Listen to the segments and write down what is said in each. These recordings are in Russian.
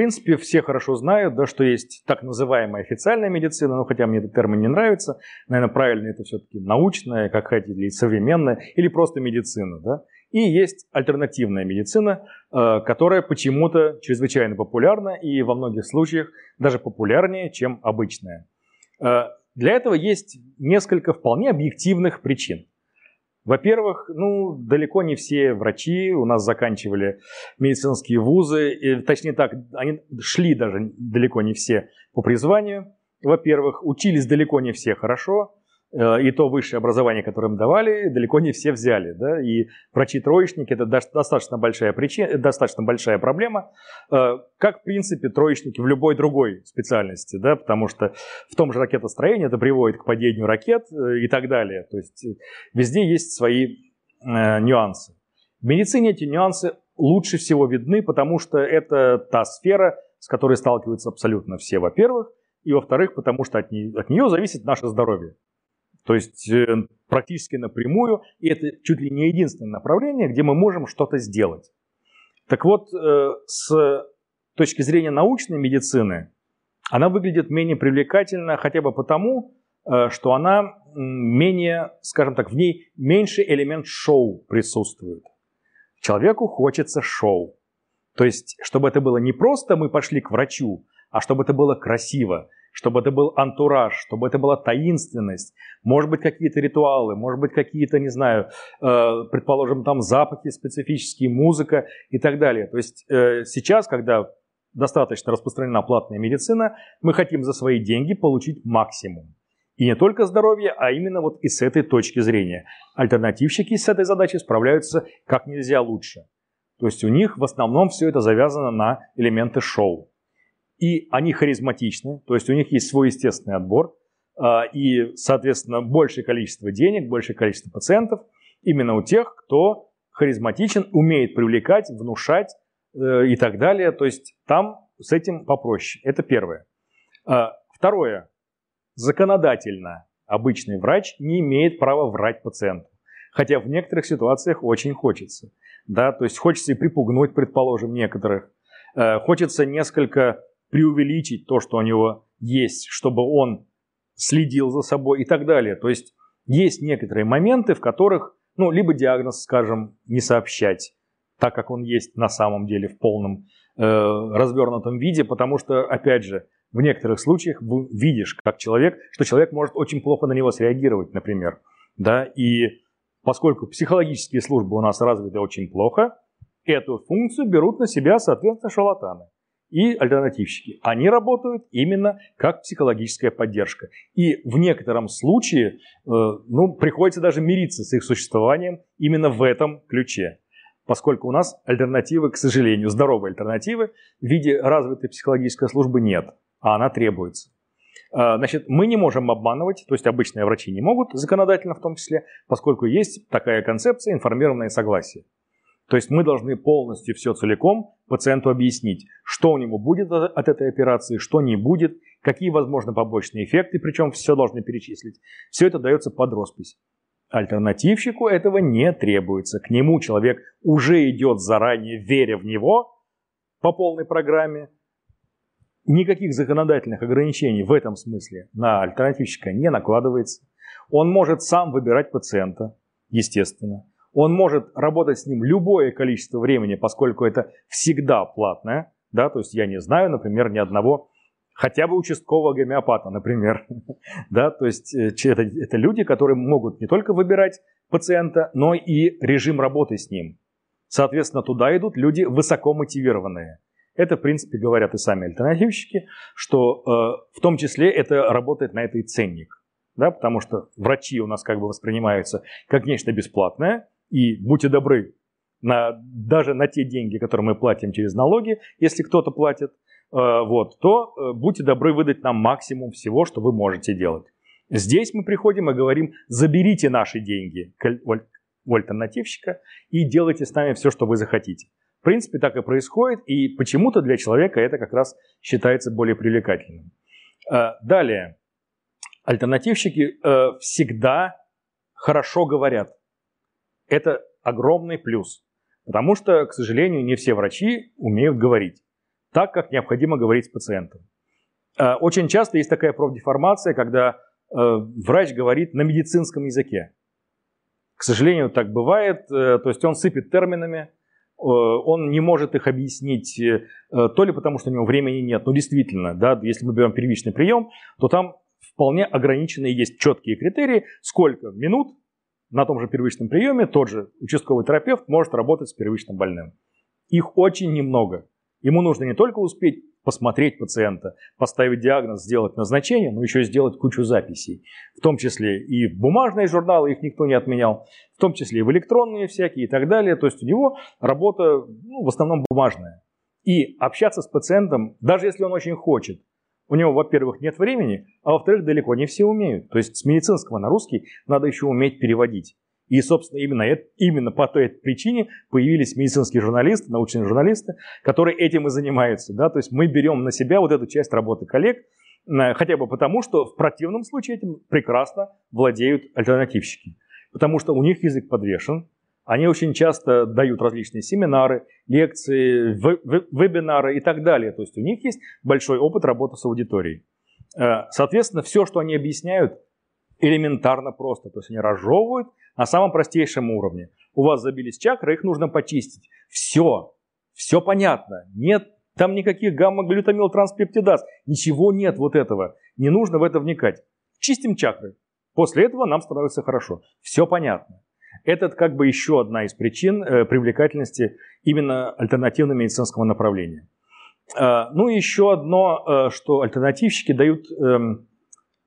принципе, все хорошо знают, да, что есть так называемая официальная медицина, ну, хотя мне этот термин не нравится, наверное, правильно это все-таки научная, как хотите, или современная, или просто медицина, да. И есть альтернативная медицина, э, которая почему-то чрезвычайно популярна и во многих случаях даже популярнее, чем обычная. Э, для этого есть несколько вполне объективных причин. Во-первых, ну, далеко не все врачи у нас заканчивали медицинские вузы, и, точнее так, они шли даже далеко не все по призванию. Во-первых, учились далеко не все хорошо, и то высшее образование, которое им давали, далеко не все взяли. Да? И врачи-троечники – это достаточно большая, причина, достаточно большая проблема, э, как, в принципе, троечники в любой другой специальности, да? потому что в том же ракетостроении это приводит к падению ракет э, и так далее. То есть везде есть свои нюансы. В медицине эти нюансы лучше всего видны, потому что это та сфера, с которой сталкиваются абсолютно все, во-первых, и во-вторых, потому что от нее, от нее зависит наше здоровье. То есть э, практически напрямую, и это чуть ли не единственное направление, где мы можем что-то сделать. Так вот, э, с точки зрения научной медицины, она выглядит менее привлекательно хотя бы потому, э, что она менее, скажем так, в ней меньше элемент шоу присутствует. Человеку хочется шоу. То есть, чтобы это было не просто мы пошли к врачу, а чтобы это было красиво, чтобы это был антураж, чтобы это была таинственность, может быть, какие-то ритуалы, может быть, какие-то, не знаю, э, предположим, там запахи специфические, музыка и так далее. То есть э, сейчас, когда достаточно распространена платная медицина, мы хотим за свои деньги получить максимум. И не только здоровье, а именно вот и с этой точки зрения. Альтернативщики с этой задачей справляются как нельзя лучше. То есть у них в основном все это завязано на элементы шоу и они харизматичны, то есть у них есть свой естественный отбор, а, и, соответственно, большее количество денег, большее количество пациентов именно у тех, кто харизматичен, умеет привлекать, внушать э, и так далее. То есть там с этим попроще. Это первое. А, второе. Законодательно обычный врач не имеет права врать пациенту. Хотя в некоторых ситуациях очень хочется. Да? То есть хочется и припугнуть, предположим, некоторых. Э, хочется несколько преувеличить то, что у него есть, чтобы он следил за собой и так далее. То есть есть некоторые моменты, в которых, ну, либо диагноз, скажем, не сообщать, так как он есть на самом деле в полном э, развернутом виде, потому что, опять же, в некоторых случаях видишь, как человек, что человек может очень плохо на него среагировать, например, да, и поскольку психологические службы у нас развиты очень плохо, эту функцию берут на себя, соответственно, шарлатаны и альтернативщики. Они работают именно как психологическая поддержка. И в некотором случае э, ну, приходится даже мириться с их существованием именно в этом ключе. Поскольку у нас альтернативы, к сожалению, здоровой альтернативы в виде развитой психологической службы нет, а она требуется. Э, значит, мы не можем обманывать, то есть обычные врачи не могут, законодательно в том числе, поскольку есть такая концепция информированное согласие. То есть мы должны полностью все целиком пациенту объяснить, что у него будет от этой операции, что не будет, какие возможны побочные эффекты, причем все должны перечислить. Все это дается под роспись. Альтернативщику этого не требуется. К нему человек уже идет заранее, веря в него по полной программе. Никаких законодательных ограничений в этом смысле на альтернативщика не накладывается. Он может сам выбирать пациента, естественно. Он может работать с ним любое количество времени, поскольку это всегда платное. Да, то есть я не знаю, например, ни одного хотя бы участкового гомеопата, например. да, то есть э, это, это люди, которые могут не только выбирать пациента, но и режим работы с ним. Соответственно, туда идут люди высоко мотивированные. Это, в принципе, говорят и сами альтернативщики, что э, в том числе это работает на этой ценник. Да, потому что врачи у нас как бы воспринимаются как нечто бесплатное, и будьте добры, на, даже на те деньги, которые мы платим через налоги, если кто-то платит, э, вот, то э, будьте добры выдать нам максимум всего, что вы можете делать. Здесь мы приходим и говорим, заберите наши деньги у альтернативщика и делайте с нами все, что вы захотите. В принципе, так и происходит, и почему-то для человека это как раз считается более привлекательным. Э, далее. Альтернативщики всегда хорошо говорят. Это огромный плюс. Потому что, к сожалению, не все врачи умеют говорить. так, как необходимо говорить с пациентом. Э, очень часто есть такая профдеформация, когда врач говорит на медицинском языке. К сожалению, так бывает. То есть он сыпет терминами, он не может их объяснить то ли потому, что у него времени нет, но действительно, да, если мы берем первичный прием, то там вполне ограниченные есть четкие критерии, сколько минут на том же первичном приеме тот же участковый терапевт может работать с первичным больным. Их очень немного. Ему нужно не только успеть посмотреть пациента, поставить диагноз, сделать назначение, но еще сделать кучу записей. В том числе и в бумажные журналы, их никто не отменял, в том числе и в электронные всякие и так далее. То есть у него работа ну, в основном бумажная. И общаться с пациентом, даже если он очень хочет, у него, во-первых, нет времени, а во-вторых, далеко не все умеют. То есть с медицинского на русский надо еще уметь переводить. И, собственно, именно, это, именно по той причине появились медицинские журналисты, научные журналисты, которые этим и занимаются. Да? То есть мы берем на себя вот эту часть работы коллег, э, хотя бы потому, что в противном случае этим прекрасно владеют альтернативщики. Потому что у них язык подвешен, они очень часто дают различные семинары, лекции, вебинары и так далее. То есть у них есть большой опыт работы с аудиторией. Э, соответственно, все, что они объясняют, элементарно просто. То есть они разжевывают на самом простейшем уровне. У вас забились чакры, их нужно почистить. Все, все понятно. Нет там никаких гамма-глютамил транспептидаз. Ничего нет вот этого. Не нужно в это вникать. Чистим чакры. После этого нам становится хорошо. Все понятно. Это как бы еще одна из причин э, привлекательности именно альтернативного медицинского направления. Э, ну и еще одно, э, что альтернативщики дают эм,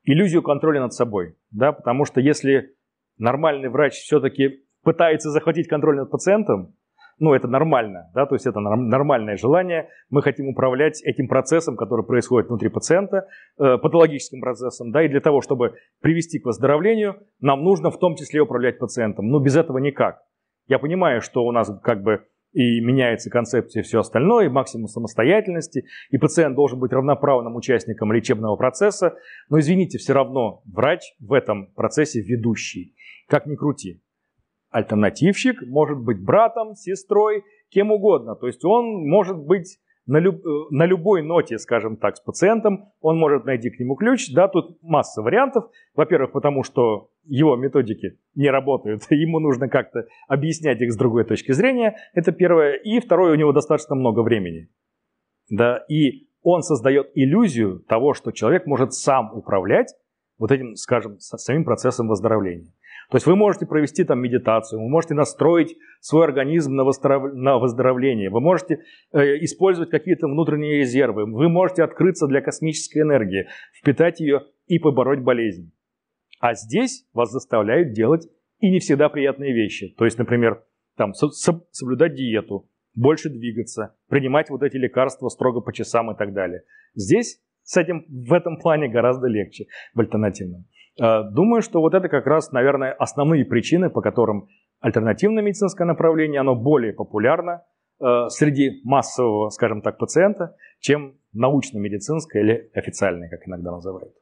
иллюзию контроля над собой. Да? Потому что если нормальный врач все-таки пытается захватить контроль над пациентом, ну, это нормально, да, то есть это нормальное желание. Мы хотим управлять этим процессом, который происходит внутри пациента, э, патологическим процессом, да, и для того, чтобы привести к выздоровлению, нам нужно в том числе управлять пациентом. Но без этого никак. Я понимаю, что у нас как бы и меняется концепция и все остальное, и максимум самостоятельности, и пациент должен быть равноправным участником лечебного процесса, но извините, все равно врач в этом процессе ведущий, как ни крути альтернативщик может быть братом, сестрой, кем угодно. То есть он может быть на, люб, э, на любой ноте, скажем так, с пациентом, он может найти к нему ключ. Да, тут масса вариантов. Во-первых, потому что его методики не работают, ему нужно как-то объяснять их с другой точки зрения. Это первое. И второе, у него достаточно много времени. Да, и он создает иллюзию того, что человек может сам управлять вот этим, скажем, самим процессом выздоровления. То есть вы можете провести там медитацию, вы можете настроить свой организм на, выздоровление, вы можете э, использовать какие-то внутренние резервы, вы можете открыться для космической энергии, впитать ее и побороть болезнь. А здесь вас заставляют делать и не всегда приятные вещи. То есть, например, там, соблюдать диету, больше двигаться, принимать вот эти лекарства строго по часам и так далее. Здесь с этим в этом плане гораздо легче в альтернативном. Э, думаю, что вот это как раз, наверное, основные причины, по которым альтернативное медицинское направление, оно более популярно э, среди массового, скажем так, пациента, чем научно-медицинское или официальное, как иногда называют.